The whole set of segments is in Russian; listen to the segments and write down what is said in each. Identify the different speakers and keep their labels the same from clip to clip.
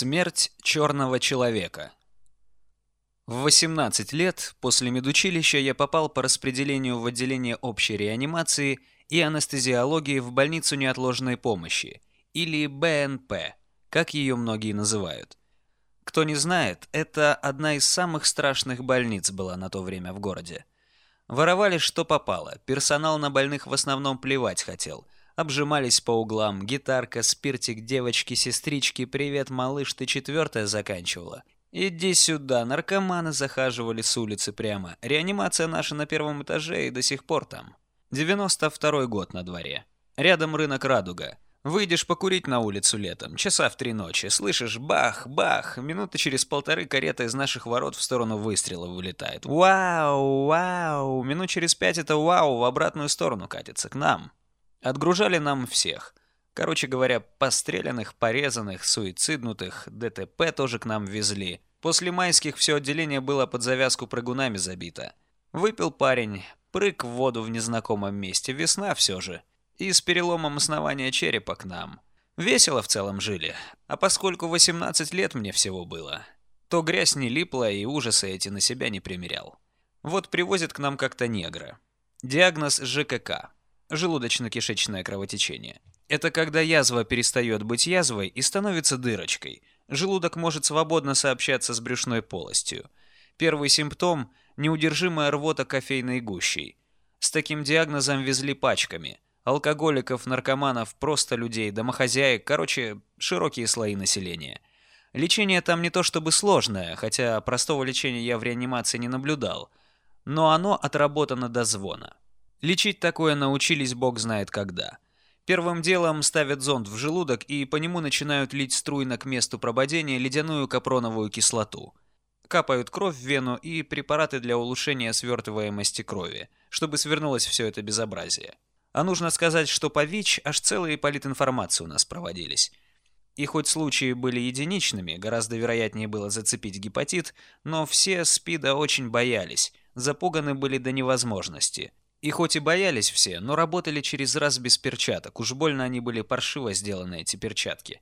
Speaker 1: Смерть черного человека. В 18 лет после медучилища я попал по распределению в отделение общей реанимации и анестезиологии в больницу неотложной помощи, или БНП, как ее многие называют. Кто не знает, это одна из самых страшных больниц была на то время в городе. Воровали что попало, персонал на больных в основном плевать хотел – обжимались по углам. Гитарка, спиртик, девочки, сестрички, привет, малыш, ты четвертая заканчивала. Иди сюда, наркоманы захаживали с улицы прямо. Реанимация наша на первом этаже и до сих пор там. 92-й год на дворе. Рядом рынок Радуга. Выйдешь покурить на улицу летом, часа в три ночи, слышишь бах, бах, минуты через полторы карета из наших ворот в сторону выстрела вылетает. Вау, вау, минут через пять это вау в обратную сторону катится, к нам. Отгружали нам всех. Короче говоря, постреленных, порезанных, суициднутых, ДТП тоже к нам везли. После майских все отделение было под завязку прыгунами забито. Выпил парень, прыг в воду в незнакомом месте, весна все же. И с переломом основания черепа к нам. Весело в целом жили. А поскольку 18 лет мне всего было, то грязь не липла и ужасы эти на себя не примерял. Вот привозят к нам как-то негра. Диагноз ЖКК желудочно-кишечное кровотечение. Это когда язва перестает быть язвой и становится дырочкой. Желудок может свободно сообщаться с брюшной полостью. Первый симптом – неудержимая рвота кофейной гущей. С таким диагнозом везли пачками. Алкоголиков, наркоманов, просто людей, домохозяек, короче, широкие слои населения. Лечение там не то чтобы сложное, хотя простого лечения я в реанимации не наблюдал, но оно отработано до звона. Лечить такое научились бог знает когда. Первым делом ставят зонд в желудок и по нему начинают лить струйно к месту прободения ледяную капроновую кислоту. Капают кровь в вену и препараты для улучшения свертываемости крови, чтобы свернулось все это безобразие. А нужно сказать, что по ВИЧ аж целые политинформации у нас проводились. И хоть случаи были единичными, гораздо вероятнее было зацепить гепатит, но все СПИДа очень боялись, запуганы были до невозможности – и хоть и боялись все, но работали через раз без перчаток. Уж больно они были паршиво сделаны, эти перчатки.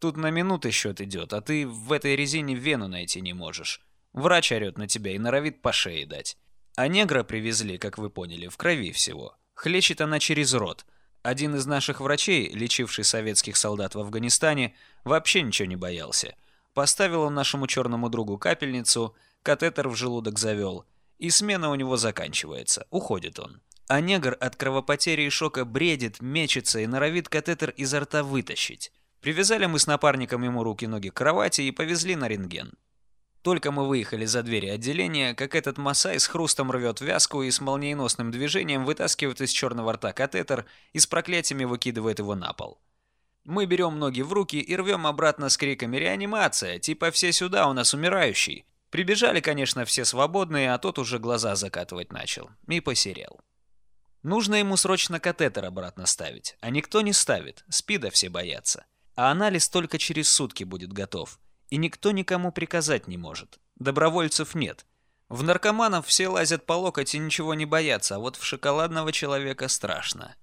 Speaker 1: Тут на минуты счет идет, а ты в этой резине вену найти не можешь. Врач орет на тебя и норовит по шее дать. А негра привезли, как вы поняли, в крови всего. Хлещет она через рот. Один из наших врачей, лечивший советских солдат в Афганистане, вообще ничего не боялся. Поставил он нашему черному другу капельницу, катетер в желудок завел – и смена у него заканчивается. Уходит он. А негр от кровопотери и шока бредит, мечется и норовит катетер изо рта вытащить. Привязали мы с напарником ему руки-ноги к кровати и повезли на рентген. Только мы выехали за двери отделения, как этот Масай с хрустом рвет вязку и с молниеносным движением вытаскивает из черного рта катетер и с проклятиями выкидывает его на пол. Мы берем ноги в руки и рвем обратно с криками «Реанимация! Типа все сюда, у нас умирающий!» Прибежали, конечно, все свободные, а тот уже глаза закатывать начал. И посерел. Нужно ему срочно катетер обратно ставить, а никто не ставит, спида все боятся. А анализ только через сутки будет готов. И никто никому приказать не может. Добровольцев нет. В наркоманов все лазят по локоть и ничего не боятся, а вот в шоколадного человека страшно.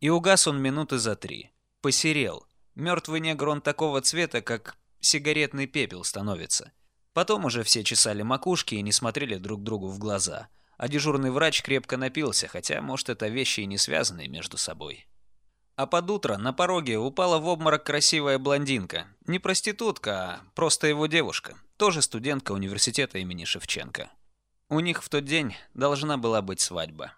Speaker 1: И угас он минуты за три. Посерел. Мертвый негр он такого цвета, как сигаретный пепел становится. Потом уже все чесали макушки и не смотрели друг другу в глаза. А дежурный врач крепко напился, хотя, может, это вещи и не связанные между собой. А под утро на пороге упала в обморок красивая блондинка. Не проститутка, а просто его девушка. Тоже студентка университета имени Шевченко. У них в тот день должна была быть свадьба.